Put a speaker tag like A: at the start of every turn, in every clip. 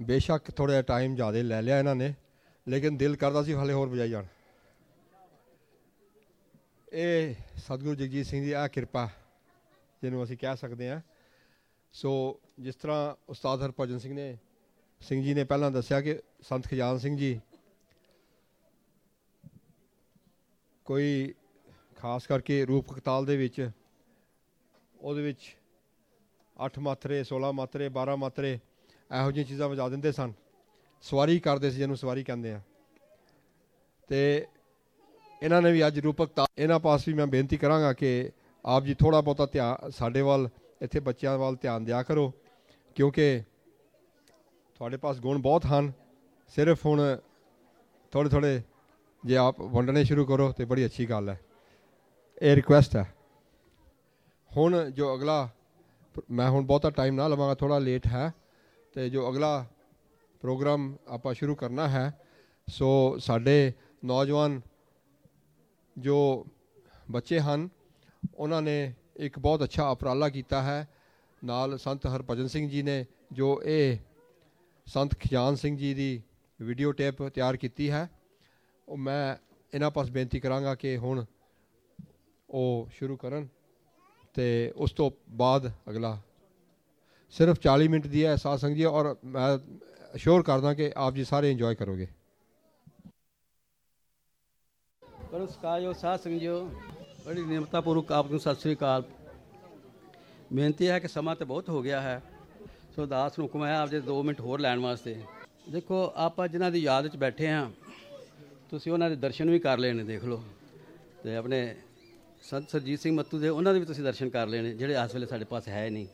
A: ਬੇਸ਼ੱਕ ਥੋੜਾ ਟਾਈਮ ਜ਼ਿਆਦਾ ਲੈ ਲਿਆ ਇਹਨਾਂ ਨੇ, ਲੇਕਿਨ ਦਿਲ ਕਰਦਾ ਸੀ ਹਲੇ ਹੋਰ ਵਜਾਈ ਜਾਣ। ਇਹ ਸਤਿਗੁਰੂ ਜਗਜੀਤ ਸਿੰਘ ਦੀ ਆ ਕਿਰਪਾ, ਜਿਹਨੂੰ ਅਸੀਂ ਕਹਿ ਸਕਦੇ ਹਾਂ। ਸੋ ਜਿਸ ਤਰ੍ਹਾਂ ਉਸਤਾਦ ਹਰਭਜਨ ਸਿੰਘ ਨੇ, ਸਿੰਘ ਜੀ ਨੇ ਪਹਿਲਾਂ ਦੱਸਿਆ ਕਿ ਸੰਤ ਖਜਾਨ ਸਿੰਘ ਜੀ, ਕੋਈ ਖਾਸ ਕਰਕੇ ਰੂਪ ਕਤਾਲ ਦੇ ਵਿੱਚ, ਉਹਦੇ ਵਿੱਚ 8 ਮਾਤਰੇ 16 ਮਾਤਰੇ 12 ਮਾਤਰੇ ਇਹੋ ਜਿਹੀਆਂ ਚੀਜ਼ਾਂ ਵਜਾ ਦਿੰਦੇ ਸਨ। ਸਵਾਰੀ ਕਰਦੇ ਸੀ ਜਿਹਨੂੰ ਸਵਾਰੀ ਕਹਿੰਦੇ ਆ। ਤੇ ਇਹਨਾਂ ਨੇ ਵੀ ਅੱਜ ਰੂਪਕ ਤਾ ਇਹਨਾਂ ਪਾਸ ਵੀ ਮੈਂ ਬੇਨਤੀ ਕਰਾਂਗਾ ਕਿ ਆਪ ਜੀ ਥੋੜਾ ਬਹੁਤਾ ਧਿਆਨ ਸਾਡੇ ਵੱਲ, ਇੱਥੇ ਬੱਚਿਆਂ ਵੱਲ ਧਿਆਨ ਦਿਆ ਕਰੋ। ਕਿਉਂਕਿ ਤੁਹਾਡੇ ਪਾਸ ਗੁਣ ਬਹੁਤ ਹਨ। ਸਿਰਫ ਹੁਣ ਥੋੜੇ ਥੋੜੇ ਜੇ ਆਪ ਵੰਡਣੇ ਸ਼ੁਰੂ ਕਰੋ ਤੇ ਬੜੀ ਅੱਛੀ ਗੱਲ ਹੈ। ਇਹ ਰਿਕੁਐਸਟ ਹੈ। ਹੁਣ ਜੋ ਅਗਲਾ, ਮੈਂ ਹੁਣ ਬਹੁਤਾ ਟਾਈਮ ਨਾ ਲਵਾਂਗਾ ਥੋੜਾ ਲੇਟ ਹੈ। ਤੇ ਜੋ ਅਗਲਾ ਪ੍ਰੋਗਰਾਮ ਆਪਾਂ ਸ਼ੁਰੂ ਕਰਨਾ ਹੈ, ਸੋ ਸਾਡੇ ਨੌਜਵਾਨ ਜੋ ਬੱਚੇ ਹਨ, ਉਹਨਾਂ ਨੇ ਇੱਕ ਬਹੁਤ ਅੱਛਾ ਉਪਰਾਲਾ ਕੀਤਾ ਹੈ। ਨਾਲ ਸੰਤ ਹਰਭਜਨ ਸਿੰਘ ਜੀ ਨੇ ਜੋ ਇਹ ਸੰਤ ਖਿਆਨ ਸਿੰਘ ਜੀ ਦੀ ਵੀਡੀਓ ਟੇਪ ਤਿਆਰ ਕੀਤੀ ਹੈ। ਉਹ ਮੈਂ ਇਹਨਾਂ ਪਾਸ ਬੇਨਤੀ ਕਰਾਂਗਾ ਕਿ ਹੁਣ ਉਹ ਸ਼ੁਰੂ ਕਰਨ ਤੇ ਉਸ ਤੋਂ ਬਾਅਦ ਅਗਲਾ ਸਿਰਫ 40 ਮਿੰਟ ਦੀ ਹੈ ਸਾਧ ਸੰਗਤ ਜੀ ਔਰ ਮੈਂ ਅਸ਼ੋਰ ਕਰਦਾ ਕਿ ਆਪ ਜੀ ਸਾਰੇ ਇੰਜੋਏ ਕਰੋਗੇ
B: ਪਰਸਕਾਰਯੋ ਸਾਧ ਸੰਗਤ ਬੜੀ ਨਿਮਰਤਾ ਪੂਰਵਕ ਆਪ ਨੂੰ ਸਤਿ ਸ੍ਰੀ ਅਕਾਲ ਬੇਨਤੀ ਹੈ ਕਿ ਸਮਾਂ ਤੇ ਬਹੁਤ ਹੋ ਗਿਆ ਹੈ ਸੋ ਦਾਸ ਨੂੰ ਹੁਕਮ ਹੈ ਆਪ ਆਪਦੇ 2 ਮਿੰਟ ਹੋਰ ਲੈਣ ਵਾਸਤੇ ਦੇਖੋ ਆਪਾਂ ਜਿਨ੍ਹਾਂ ਦੀ ਯਾਦ ਵਿੱਚ ਬੈਠੇ ਹਾਂ ਤੁਸੀਂ ਉਹਨਾਂ ਦੇ ਦਰਸ਼ਨ ਵੀ ਕਰ ਲਏ ਨੇ ਦੇਖ ਲਓ ਤੇ ਆਪਣੇ ਸੰਤ ਸਰਜੀਤ ਸਿੰਘ ਮੱਤੂ ਦੇ ਉਹਨਾਂ ਦੇ ਵੀ ਤੁਸੀਂ ਦਰਸ਼ਨ ਕਰ ਲੈਣੇ ਜਿਹੜੇ ਇਸ ਵੇਲੇ ਸਾਡੇ ਪਾਸ ਹੈ ਨਹੀਂ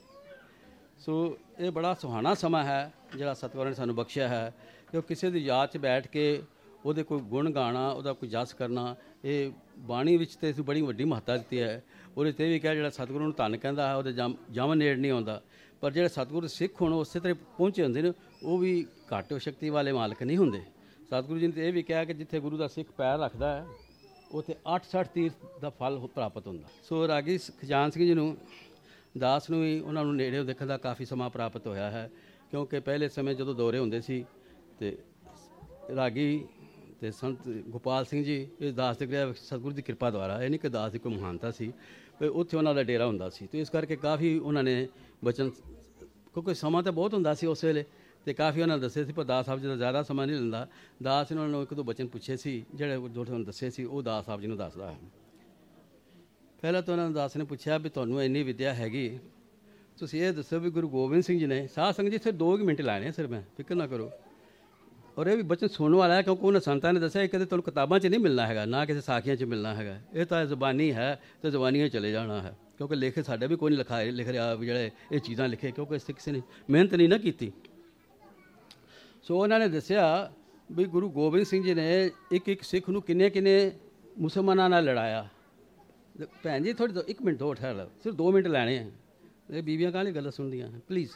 B: ਸੋ ਇਹ ਬੜਾ ਸੁਹਾਣਾ ਸਮਾਂ ਹੈ ਜਿਹੜਾ ਸਤਿਗੁਰਾਂ ਨੇ ਸਾਨੂੰ ਬਖਸ਼ਿਆ ਹੈ ਕਿ ਉਹ ਕਿਸੇ ਦੀ ਯਾਦ 'ਚ ਬੈਠ ਕੇ ਉਹਦੇ ਕੋਈ ਗੁਣ ਗਾਣਾ, ਉਹਦਾ ਕੋਈ ਜਸ ਕਰਨਾ, ਇਹ ਬਾਣੀ ਵਿੱਚ ਤੇ ਇਸ ਬੜੀ ਵੱਡੀ ਮਹੱਤਤਾ ਦਿੱਤੀ ਹੈ। ਉਹਦੇ ਤੇ ਵੀ ਕਿਹਾ ਜਿਹੜਾ ਸਤਿਗੁਰੂ ਨੂੰ ਧੰਨ ਕਹਿੰਦਾ ਹੈ, ਉਹਦੇ ਜਮ ਜਮ ਨੇੜ ਨਹੀਂ ਆਉਂਦਾ। ਪਰ ਜਿਹੜੇ ਸਤਿਗੁਰੂ ਸਿੱਖ ਹੋਣ ਉਸੇ ਤਰ੍ਹਾਂ ਪਹੁੰਚੇ ਹੁੰਦੇ ਨੇ, ਉਹ ਵੀ ਘੱਟ ਸ਼ਕਤੀ ਵਾਲੇ ਮਾਲਕ ਨਹੀਂ ਹੁੰਦੇ। ਸਤਿਗੁਰੂ ਜੀ ਨੇ ਤੇ ਇਹ ਵੀ ਕਿਹਾ ਕਿ ਜਿੱਥੇ ਗੁਰੂ ਦਾ ਸਿੱਖ ਪੈਰ ਰੱਖਦਾ ਹੈ, ਉਥੇ 68 ਤੀਰਥ ਦਾ ਫਲ ਪ੍ਰਾਪਤ ਹੁੰਦਾ। ਸੋ ਰਾਗੀ ਖਜਾਨ ਸਿੰਘ ਜੀ ਨੂੰ ਦਾਸ ਨੂੰ ਵੀ ਉਹਨਾਂ ਨੂੰ ਨੇੜਿਓਂ ਦੇਖਣ ਦਾ ਕਾਫੀ ਸਮਾਂ ਪ੍ਰਾਪਤ ਹੋਇਆ ਹੈ, ਕਿਉਂਕਿ ਪਹਿਲੇ ਸਮੇਂ ਜਦੋਂ ਦੌਰੇ ਹੁੰਦੇ ਸੀ ਤੇ ਰਾਗੀ ਤੇ ਸੰਤ ਗੋਪਾਲ ਸਿੰਘ ਜੀ, ਇਹ ਦਾਸ ਦੇ ਗ੍ਰਹਿ ਸਤਿਗੁਰੂ ਦੀ ਕਿਰਪਾ ਦੁਆਰਾ, ਇਹ ਨਹੀਂ ਕਿ ਦਾਸ ਦੀ ਕੋਈ ਮਹਾਨਤਾ ਸੀ, ਤੇ ਉੱਥੇ ਉਹਨਾਂ ਦਾ ਡੇਰਾ ਹੁੰਦਾ ਸੀ, ਤੇ ਇਸ ਕਰਕੇ ਕਾਫੀ ਉਹਨਾਂ ਨੇ ਬਚਨ, ਕਿਉਂਕਿ ਸਮਾਂ ਤਾਂ ਬਹੁਤ ਹੁੰਦਾ ਸੀ ਉਸ ਵੇਲੇ, ਤੇ ਕਾਫੀ ਉਹਨਾਂ ਨੇ ਦੱਸੇ ਸੀ, ਪਰ ਦਾਸ ਸਾਹਿਬ ਜੀ ਦਾ ਜ਼ਿਆਦਾ ਸਮਾਂ ਨਹੀਂ ਲੈਂਦਾ, ਦਾਸ ਨੇ ਉਹਨਾਂ ਨੂੰ ਇੱਕ ਦੋ ਬਚਨ ਪੁੱਛੇ ਸੀ, ਜਿਹੜੇ ਜੋ ਤੁਹਾਨੂੰ ਦੱਸੇ ਸੀ, ਉਹ ਦਾਸ ਸਾਹਿਬ ਜੀ ਨੂੰ ਦੱਸਦਾ ਹੈ। ਪਹਿਲਾਂ ਤਾਂ ਉਹਨਾਂ ਨੇ ਦਾਸ ਨੇ ਪੁੱਛਿਆ ਵੀ ਤੁਹਾਨੂੰ ਇੰਨੀ ਵਿਦਿਆ ਹੈਗੀ। ਤੁਸੀਂ ਇਹ ਦੱਸੋ ਵੀ ਗੁਰੂ ਗੋਬਿੰਦ ਸਿੰਘ ਜੀ ਨੇ ਸਾਧ ਸੰਗਤ ਜੀ ਸਿਰ 2 ਮਿੰਟ ਲਾਣੇ ਸਿਰ ਮੈਂ, ਫਿਕਰ ਨਾ ਕਰੋ। ਔਰ ਇਹ ਵੀ ਬਚਨ ਸੁਣਨ ਵਾਲਾ ਹੈ ਕਿਉਂਕਿ ਉਹਨਾਂ ਸੰਤਾਂ ਨੇ ਦੱਸਿਆ ਇਹ ਕਦੇ ਤੁਹਾਨੂੰ ਕਿਤਾਬਾਂ 'ਚ ਨਹੀਂ ਮਿਲਣਾ ਹੈਗਾ, ਨਾ ਕਿਸੇ ਸਾਖੀਆਂ 'ਚ ਮਿਲਣਾ ਹੈਗਾ। ਇਹ ਤਾਂ ਜ਼ੁਬਾਨੀ ਹੈ ਤੇ ਜ਼ੁਬਾਨੀਆਂ ਚਲੇ ਜਾਣਾ ਹੈ, ਕਿਉਂਕਿ ਲੇਖੇ ਸਾਡੇ ਵੀ ਕੋਈ ਨਹੀਂ ਲਿਖਾ ਲਿਖ ਰਿਹਾ ਵੀ ਜਿਹੜੇ ਇਹ ਚੀਜ਼ਾਂ ਲਿਖੇ, ਕਿਉਂਕਿ ਇਸ ਤੇ ਕਿਸੇ ਨੇ ਮਿਹਨਤ ਨਹੀਂ ਨਾ ਕੀਤੀ। ਸੋ ਉਹਨਾਂ ਨੇ ਦੱਸਿਆ ਵੀ ਗੁਰੂ ਗੋਬਿੰਦ ਸਿੰਘ ਜੀ ਨੇ ਇੱਕ ਇੱਕ ਸਿੱਖ ਨੂੰ ਕਿੰਨੇ ਕਿੰਨੇ ਮੁਸਲਮਾਨਾਂ ਨਾਲ ਲੜਾਇਆ। ਭੈਣ ਜੀ ਥੋੜੀ ਇੱਕ ਮਿੰਟ, ਦੋ ਠਹਿਰ ਲਓ। ਸਿਰਫ 2 ਮਿੰਟ ਲੈਣੇ ਆ। ਇਹ ਬੀਬੀਆਂ ਕਾਹਲੀ ਗੱਲਾਂ ਸੁਣਦੀਆਂ ਪਲੀਜ਼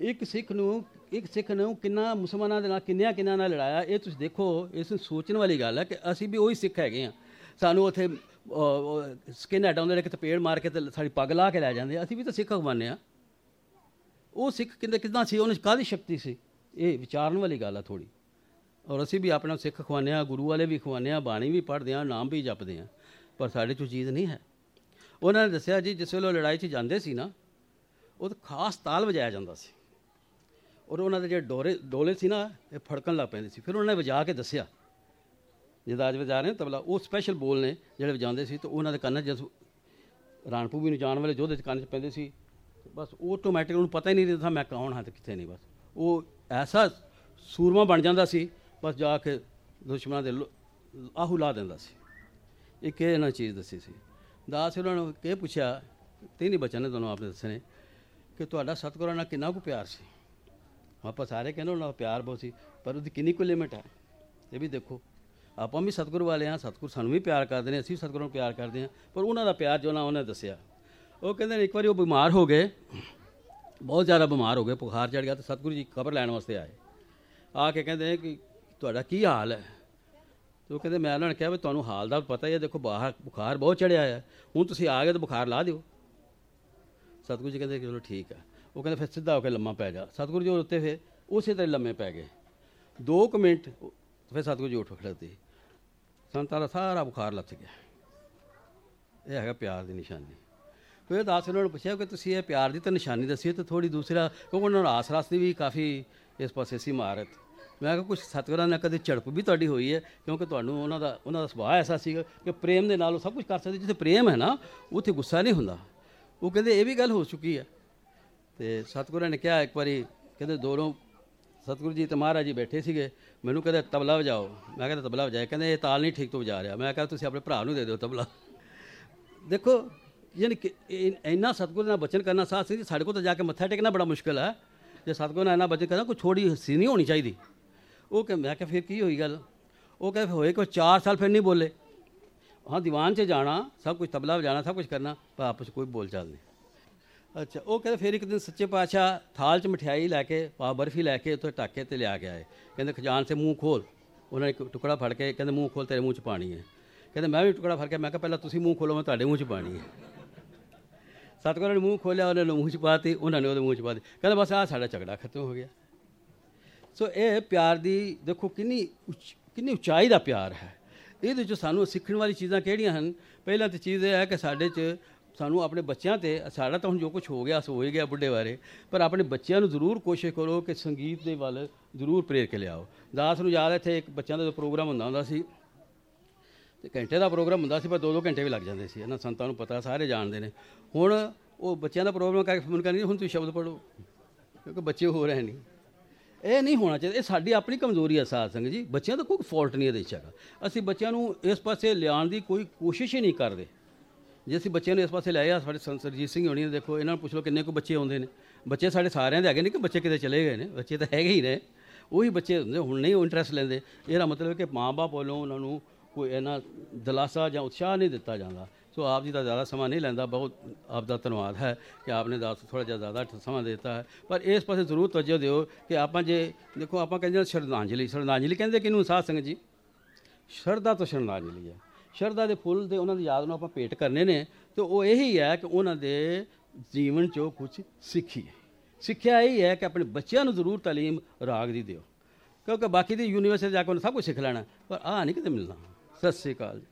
B: ਇੱਕ ਸਿੱਖ ਨੂੰ, ਇੱਕ ਸਿੱਖ ਨੂੰ ਕਿੰਨਾ ਮੁਸਲਮਾਨਾਂ ਦੇ ਨਾਲ, ਕਿੰਨਿਆਂ ਕਿੰਨਿਆਂ ਨਾਲ ਲੜਾਇਆ, ਇਹ ਤੁਸੀਂ ਦੇਖੋ, ਇਸ ਨੂੰ ਸੋਚਣ ਵਾਲੀ ਗੱਲ ਹੈ ਕਿ ਅਸੀਂ ਵੀ ਉਹੀ ਸਿੱਖ ਹੈਗੇ ਆ ਸਾਨੂੰ ਉੱਥੇ ਸਕਿਨ ਹਟਾਉਂਦੇ ਨੇ ਕਿ ਤਪੇੜ ਮਾਰ ਕੇ ਤੇ ਸਾਡੀ ਪੱਗ ਲਾ ਕੇ ਲੈ ਜਾਂਦੇ ਅਸੀਂ ਵੀ ਤਾਂ ਸਿੱਖ ਮੰਨਦੇ ਆ। ਉਹ ਸਿੱਖ ਕਿੰਨੇ ਕਿਦਾਂ ਸੀ? ਉਹਨਾਂ ਕਾਹਦੀ ਸ਼ਕਤੀ ਸੀ? ਇਹ ਵਿਚਾਰਨ ਵਾਲੀ ਗੱਲ ਆ ਥੋੜੀ ਔਰ ਅਸੀਂ ਵੀ ਆਪਣਾ ਸਿੱਖ ਖਵਾਉਂਦੇ ਆ ਗੁਰੂ ਵਾਲੇ ਵੀ ਖਵਾਉਂਦੇ ਆ ਬਾਣੀ ਵੀ ਪੜ੍ਹਦੇ ਆ ਨਾਮ ਵੀ ਜਪਦੇ ਆ ਪਰ ਸਾਡੇ 'ਚੋਂ ਚੀਜ਼ ਨਹੀਂ ਹੈ। ਉਹਨਾਂ ਨੇ ਦੱਸਿਆ ਜੀ, ਜਿਸ ਵੇਲੇ ਲੜਾਈ 'ਚ ਜਾਂਦੇ ਸੀ ਨਾ, ਉਹ ਖਾਸ ਤਾਲ ਵਜਾਇਆ ਜਾਂਦਾ ਸੀ। ਔਰ ਉਹਨਾਂ ਦੇ ਜਿਹੜੇ ਡੋਰੇ, ਡੋਲੇ ਸੀ ਨਾ, ਇਹ ਫੜਕਣ ਲੱਗ ਪੈਂਦੇ ਸੀ। ਫਿਰ ਉਹਨਾਂ ਨੇ ਵਜਾ ਕੇ ਦੱਸਿਆ ਜਿਹਦਾ ਅੱਜ ਵਜਾ ਰਹੇ ਤਬਲਾ, ਉਹ ਸਪੈਸ਼ਲ ਬੋਲ ਨੇ ਜਿਹੜੇ ਵਜਾਉਂਦੇ ਸੀ, ਤੇ ਉਹਨਾਂ ਦੇ ਕੰਨ ਜਦ ਰਾਣਪੂਵੀ ਨੂੰ ਜਾਣ ਵਾਲੇ ਜੋਧੇ ਚ ਕੰਨ 'ਚ ਪੈਂਦੇ ਸੀ, ਬਸ ਆਟੋਮੈਟਿਕ ਉਹਨੂੰ ਪਤਾ ਹੀ ਨਹੀਂ ਰਹਿੰਦਾ ਮੈਂ ਕੌਣ ਹਾਂ ਤੇ ਕਿੱਥੇ ਨਹੀਂ, ਬਸ। ਉਹ ਐਸਾ ਸੂਰਮਾ ਬਣ ਜਾਂਦਾ ਸੀ, ਬਸ ਜਾ ਕੇ ਦੁਸ਼ਮਣਾਂ ਦੇ ਆਹੂ ਲਾ ਦਿੰਦਾ ਸੀ। ਇਹ ਕਿ ਇਹਨਾਂ ਚੀਜ਼ ਦੱਸੀ ਸੀ? ਦਾਸ ਉਹਨਾਂ ਨੂੰ ਇਹ ਪੁੱਛਿਆ ਤਿੰਨ ਹੀ ਬਚਨ ਨੇ ਤੁਹਾਨੂੰ ਆਪਨੇ ਦੱਸੇ ਨੇ, ਕਿ ਤੁਹਾਡਾ ਸਤਿਗੁਰਾਂ ਨਾਲ ਕਿੰਨਾ ਕੁ ਪਿਆਰ ਸੀ? ਆਪਾਂ ਸਾਰੇ ਕਹਿੰਦੇ ਉਹਨਾਂ ਦਾ ਪਿਆਰ ਬਹੁਤ ਸੀ, ਪਰ ਉਹਦੀ ਕਿੰਨੀ ਕੁ ਲਿਮਿਟ ਹੈ? ਇਹ ਵੀ ਦੇਖੋ, ਆਪਾਂ ਵੀ ਸਤਿਗੁਰੂ ਵਾਲੇ ਹਾਂ, ਸਤਿਗੁਰ ਸਾਨੂੰ ਵੀ ਪਿਆਰ ਕਰਦੇ ਨੇ, ਅਸੀਂ ਵੀ ਸਤਿਗੁਰੂ ਨੂੰ ਪਿਆਰ ਕਰਦੇ ਹਾਂ, ਪਰ ਉਹਨਾਂ ਦਾ ਪਿਆਰ ਜੋ ਨਾ ਉਹਨੇ ਦੱਸਿਆ। ਉਹ ਕਹਿੰਦੇ ਨੇ, ਇੱਕ ਵਾਰੀ ਉਹ ਬਿਮਾਰ ਹੋ ਗਏ, ਬਹੁਤ ਜ਼ਿਆਦਾ ਬਿਮਾਰ ਹੋ ਗਏ, ਬੁਖਾਰ ਚੜ ਗਿਆ ਤੇ ਸਤਿਗੁਰੂ ਜੀ ਖਬਰ ਲੈਣ ਵਾਸਤੇ ਆਏ। ਆ ਕੇ ਕਹਿੰਦੇ ਕਿ ਤੁਹਾਡਾ ਕੀ ਹਾਲ ਹੈ? ਤੇ ਉਹ ਕਹਿੰਦੇ, ਮੈਂ ਉਹਨਾਂ ਨੇ ਕਿਹਾ ਵੀ ਤੁਹਾਨੂੰ ਹਾਲ ਦਾ ਪਤਾ ਹੀ ਹੈ, ਦੇਖੋ ਬਾਹਰ ਬੁਖਾਰ ਬਹੁਤ ਚੜਿਆ ਹੈ ਹੁਣ ਤੁਸੀਂ ਆ ਗਏ ਤਾਂ ਬੁਖਾਰ ਲਾ ਦਿਓ। ਸਤਿਗੁਰੂ ਜੀ ਕਹਿੰਦੇ ਚਲੋ ਠੀਕ ਆ ਉਹ ਕਹਿੰਦੇ ਫਿਰ ਸਿੱਧਾ ਹੋ ਕੇ ਲੰਮਾ ਪੈ ਜਾ। ਸਤਿਗੁਰੂ ਜੀ ਉੱਤੇ ਫਿਰ ਉਸੇ ਤਰ੍ਹਾਂ ਲੰਮੇ ਪੈ ਗਏ। 2 ਮਿੰਟ ਫਿਰ ਸਤਿਗੁਰੂ ਜੀ ਉੱਠ ਖੜਦੇ ਸੰਤਾਂ ਦਾ ਸਾਰਾ ਬੁਖਾਰ ਲੱਥ ਗਿਆ। ਇਹ ਹੈਗਾ ਪਿਆਰ ਦੀ ਨਿਸ਼ਾਨੀ। ਫਿਰ ਦਾਸ ਉਹਨਾਂ ਨੂੰ ਪੁੱਛਿਆ ਕਿ ਤੁਸੀਂ ਇਹ ਪਿਆਰ ਦੀ ਤਾਂ ਨਿਸ਼ਾਨੀ ਦੱਸੀ ਹੈ ਤੇ ਥੋੜੀ ਦੂਸਰਾ, ਕਿਉਂਕਿ ਉਹਨਾਂ ਨੂੰ ਆਸ ਰਾਸ ਦੀ ਵੀ ਕਾਫੀ ਇਸ ਪਾਸੇ ਸੀ ਮਾਰਤ ਮੈਂ ਕਿਹਾ ਕੁਝ ਸਤਿਗੁਰਾਂ ਨਾਲ ਕਦੇ ਝੜਪ ਵੀ ਤੁਹਾਡੀ ਹੋਈ ਹੈ? ਕਿਉਂਕਿ ਤੁਹਾਨੂੰ ਉਹਨਾਂ ਦਾ ਉਹਨਾਂ ਦਾ ਸੁਭਾਅ ਐਸਾ ਸੀਗਾ ਕਿ ਪ੍ਰੇਮ ਦੇ ਨਾਲ ਉਹ ਸਭ ਕੁਝ ਕਰ ਸਕਦੇ ਜਿੱਥੇ ਪ੍ਰੇਮ ਹੈ ਨਾ, ਉੱਥੇ ਗੁੱਸਾ ਨਹੀਂ ਹੁੰਦਾ। ਉਹ ਕਹਿੰਦੇ, ਇਹ ਵੀ ਗੱਲ ਹੋ ਚੁੱਕੀ ਹੈ। ਤੇ ਸਤਿਗੁਰਾਂ ਨੇ ਕਿਹਾ ਇੱਕ ਵਾਰੀ, ਕਹਿੰਦੇ ਦੋਨੋਂ ਸਤਿਗੁਰੂ ਜੀ ਤੇ ਮਹਾਰਾਜ ਜੀ ਬੈਠੇ ਸੀਗੇ। ਮੈਨੂੰ ਕਹਿੰਦੇ, ਤਬਲਾ ਵਜਾਓ। ਮੈਂ ਕਹਿੰਦਾ ਤਬਲਾ ਵਜਾਏ ਕਹਿੰਦੇ, ਇਹ ਤਾਲ ਨਹੀਂ ਠੀਕ ਤੋਂ ਵਜਾ ਰਿਹਾ। ਮੈਂ ਕਿਹਾ, ਤੁਸੀਂ ਆਪਣੇ ਭਰਾ ਨੂੰ ਦੇ ਦਿਓ ਤਬਲਾ। ਦੇਖੋ, ਯਾਨੀ ਕਿ ਇੰਨਾ ਸਤਿਗੁਰੂ ਨਾਲ ਬਚਨ ਕਰਨਾ ਸਾਥ ਸੀ ਸਾਡੇ ਕੋਲ ਤਾਂ ਜਾ ਕੇ ਮੱਥਾ ਟੇਕਣਾ ਬੜਾ ਮੁਸ਼ਕਲ ਹੈ। ਜੇ ਸਤਿਗੁਰੂ ਨਾਲ ਇੰਨਾ ਬਚਨ ਕਰਨਾ, ਕੋਈ ਛੋੜੀ ਹੱਸੀ ਨਹੀਂ ਹੋਣੀ ਚਾਹੀਦੀ। ਉਹ ਕਿ ਮੈਂ ਕਿਹਾ, ਫਿਰ ਕੀ ਹੋਈ ਗੱਲ? ਉਹ ਕਹਿੰਦੇ, ਹੋਏ ਕੋਈ 4 ਸਾਲ ਫਿਰ ਨਹੀਂ ਬੋਲੇ। ਹਾਂ, ਦੀਵਾਨ 'ਚ ਜਾਣਾ, ਸਭ ਕੁਝ ਤਬਲਾ ਵਜਾਣਾ, ਸਭ ਕੁਝ ਕਰਨਾ, ਪਰ ਆਪਸ 'ਚ ਕੋਈ ਬੋਲ ਚਾਲ ਨਹੀਂ। ਅੱਛਾ, ਉਹ ਕਹਿੰਦੇ, ਫਿਰ ਇੱਕ ਦਿਨ ਸੱਚੇ ਪਾਤਸ਼ਾਹ ਥਾਲ 'ਚ ਮਠਿਆਈ ਲੈ ਕੇ, ਪਾ ਬਰਫੀ ਲੈ ਕੇ ਉੱਥੇ ਟਾਕੇ ਤੇ ਲਿਆ ਕੇ ਆਏ। ਕਹਿੰਦੇ, ਖਜ਼ਾਨ ਸੇ ਮੂੰਹ ਖੋਲ। ਉਹਨਾਂ ਨੇ ਇੱਕ ਟੁਕੜਾ ਫੜ ਕੇ ਕਹਿੰਦੇ, ਮੂੰਹ ਖੋਲ, ਤੇਰੇ ਮੂੰਹ 'ਚ ਪਾਣੀ ਹੈ। ਕਹਿੰਦੇ, ਮੈਂ ਵੀ ਟੁਕੜਾ ਫੜ ਕੇ, ਮੈਂ ਕਿਹਾ, ਪਹਿਲਾਂ ਤੁਸੀਂ ਮੂੰਹ ਖੋਲੋ, ਮੈਂ ਤੁਹਾਡੇ ਮੂੰਹ 'ਚ ਪਾਣੀ ਹੈ। ਸਤਿਗੁਰਾਂ ਨੇ ਮੂੰਹ ਖੋਲਿਆ, ਉਹਨਾਂ ਨੇ ਮੂੰਹ 'ਚ ਪਾਤੀ ਉਹਨਾਂ ਨੇ ਉਹਦੇ ਮੂੰਹ 'ਚ ਪਾਤੀ ਕਹਿੰਦਾ, ਬਸ ਆਹ ਸਾਡਾ ਝਗੜਾ ਖਤਮ ਹੋ ਗਿਆ। ਸੋ ਇਹ ਪਿਆਰ ਦੀ ਦੇਖੋ ਕਿੰਨੀ ਉੱਚ- ਕਿੰਨੀ ਉਚਾਈ ਦਾ ਪਿਆਰ ਹੈ। ਇਹਦੇ ਵਿੱਚ ਸਾਨੂੰ ਸਿੱਖਣ ਵਾਲੀ ਚੀਜ਼ਾਂ ਕਿਹੜੀਆਂ ਹਨ? ਪਹਿਲਾਂ ਤਾਂ ਚੀਜ਼ ਇਹ ਹੈ ਕਿ ਸਾਡੇ 'ਚ ਸਾਨੂੰ ਆਪਣੇ ਬੱਚਿਆਂ ਤੇ ਸਾਡਾ ਤਾਂ ਹੁਣ ਜੋ ਕੁਝ ਹੋ ਗਿਆ, ਸੋ ਹੋ ਹੀ ਗਿਆ ਬੁੱਢੇ ਬਾਰੇ। ਪਰ ਆਪਣੇ ਬੱਚਿਆਂ ਨੂੰ ਜ਼ਰੂਰ ਕੋਸ਼ਿਸ਼ ਕਰੋ ਕਿ ਸੰਗੀਤ ਦੇ ਵੱਲ ਜ਼ਰੂਰ ਪ੍ਰੇਰ ਕੇ ਲਿਆਓ। ਦਾਸ ਨੂੰ ਯਾਦ ਇੱਥੇ ਇੱਕ ਬੱਚਿਆਂ ਦਾ ਪ੍ਰੋਗਰਾਮ ਹੁੰਦਾ ਹੁੰਦਾ ਸੀ, ਤੇ ਘੰਟੇ ਦਾ ਪ੍ਰੋਗਰਾਮ ਹੁੰਦਾ ਸੀ, ਪਰ ਦੋ ਦੋ ਘੰਟੇ ਵੀ ਲੱਗ ਜਾਂਦੇ ਸੀ। ਇਹਨਾਂ ਸੰਤਾਂ ਨੂੰ ਪਤਾ, ਸਾਰੇ ਜਾਣਦੇ ਨੇ। ਹੁਣ ਉਹ ਬੱਚਿਆਂ ਦਾ ਪ੍ਰੋਗਰਾਮ ਕਰਕੇ ਫੋਨ ਕਰਨੀ ਹੁਣ ਤੁਸੀਂ ਸ਼ਬਦ ਪੜ੍ਹੋ। ਕਿਉਂਕਿ ਬੱਚੇ ਹੋ ਰਹੇ ਨਹੀਂ। ਇਹ ਨਹੀਂ ਹੋਣਾ ਚਾਹੀਦਾ। ਇਹ ਸਾਡੀ ਆਪਣੀ ਕਮਜ਼ੋਰੀ ਹੈ ਸਾਧ ਸੰਗਤ ਜੀ। ਬੱਚਿਆਂ ਦਾ ਕੋਈ ਫਾਲਟ ਨਹੀਂ ਇਹਦੇ ਵਿੱਚ ਹੈਗਾ। ਅਸੀਂ ਬੱਚਿਆਂ ਨੂੰ ਇਸ ਪਾਸੇ ਲਿਆਉਣ ਦੀ ਕੋਈ ਕੋਸ਼ਿਸ਼ ਹੀ ਨਹੀਂ ਕਰਦੇ। ਜੇ ਅਸੀਂ ਬੱਚਿਆਂ ਨੂੰ ਇਸ ਪਾਸੇ ਲਿਆਏ ਸਾਡੇ ਸੰਤ ਸਰਜੀਤ ਸਿੰਘ ਹੋਣੀ ਦੇਖੋ, ਇਹਨਾਂ ਨੂੰ ਪੁੱਛ ਲਓ ਕਿੰਨੇ ਕੁ ਬੱਚੇ ਆਉਂਦੇ ਨੇ। ਬੱਚੇ ਸਾਡੇ ਸਾਰਿਆਂ ਦੇ ਹੈਗੇ ਨੇ ਕਿ ਬੱਚੇ ਕਿਤੇ ਚਲੇ ਗਏ ਨੇ? ਬੱਚੇ ਤਾਂ ਹੈਗੇ ਹੀ ਨੇ। ਉਹੀ ਬੱਚੇ ਹੁੰਦੇ, ਹੁਣ ਨਹੀਂ ਉਹ ਇੰਟਰਸਟ ਲੈਂਦੇ। ਇਹਦਾ ਮਤਲਬ ਕਿ ਮਾਂ-ਬਾਪ ਵੱਲੋਂ ਉਹਨਾਂ ਨੂੰ ਕੋਈ ਇਹਨਾਂ ਦਲਾਸਾ ਜਾਂ ਉਤਸ਼ਾਹ ਨਹੀਂ ਦਿੱਤਾ ਜਾਂਦਾ। ਸੋ ਆਪ ਜੀ ਦਾ ਜ਼ਿਆਦਾ ਸਮਾਂ ਨਹੀਂ ਲੈਂਦਾ, ਬਹੁਤ ਆਪ ਦਾ ਧੰਨਵਾਦ ਹੈ ਕਿ ਆਪ ਨੇ ਦਾਸ ਥੋੜਾ ਜਿਹਾ ਜ਼ਿਆਦਾ ਸਮਾਂ ਦੇ ਦਿੱਤਾ ਹੈ। ਪਰ ਇਸ ਪਾਸੇ ਜ਼ਰੂਰ ਤਵੱਜੋ ਦਿਓ ਕਿ ਆਪਾਂ ਜੇ, ਦੇਖੋ ਆਪਾਂ ਕਹਿੰਦੇ ਹਾਂ ਸ਼ਰਧਾਂਜਲੀ ਸ਼ਰਧਾਂਜਲੀ ਕਹਿੰਦੇ ਕਿਹਨੂੰ ਸਾਧ ਸੰਗਤ ਜੀ? ਸ਼ਰਧਾ ਤੋਂ ਸ਼ਰਧਾਂਜਲੀ ਹੈ। ਸ਼ਰਧਾ ਦੇ ਫੁੱਲ ਦੇ ਉਹਨਾਂ ਦੀ ਯਾਦ ਨੂੰ ਆਪਾਂ ਭੇਟ ਕਰਨੇ ਨੇ ਤੇ ਉਹ ਇਹੀ ਹੈ ਕਿ ਉਹਨਾਂ ਦੇ ਜੀਵਨ 'ਚੋਂ ਕੁਝ ਸਿੱਖੀਏ। ਸਿੱਖਿਆ ਇਹ ਹੈ ਕਿ ਆਪਣੇ ਬੱਚਿਆਂ ਨੂੰ ਜ਼ਰੂਰ ਤਾਲੀਮ, ਰਾਗ ਦੀ ਦਿਓ। ਕਿਉਂਕਿ ਬਾਕੀ ਦੀ ਯੂਨੀਵਰਸਿਟੀ ਜਾ ਕੇ ਉਹਨੇ ਸਭ ਕੁਝ ਸਿੱਖ ਲੈਣਾ ਪਰ ਆਹ ਨਹੀਂ ਕਿਤੇ ਮਿਲਣਾ। ਸਤਿ ਸ੍ਰੀ ਅਕਾਲ ਜੀ।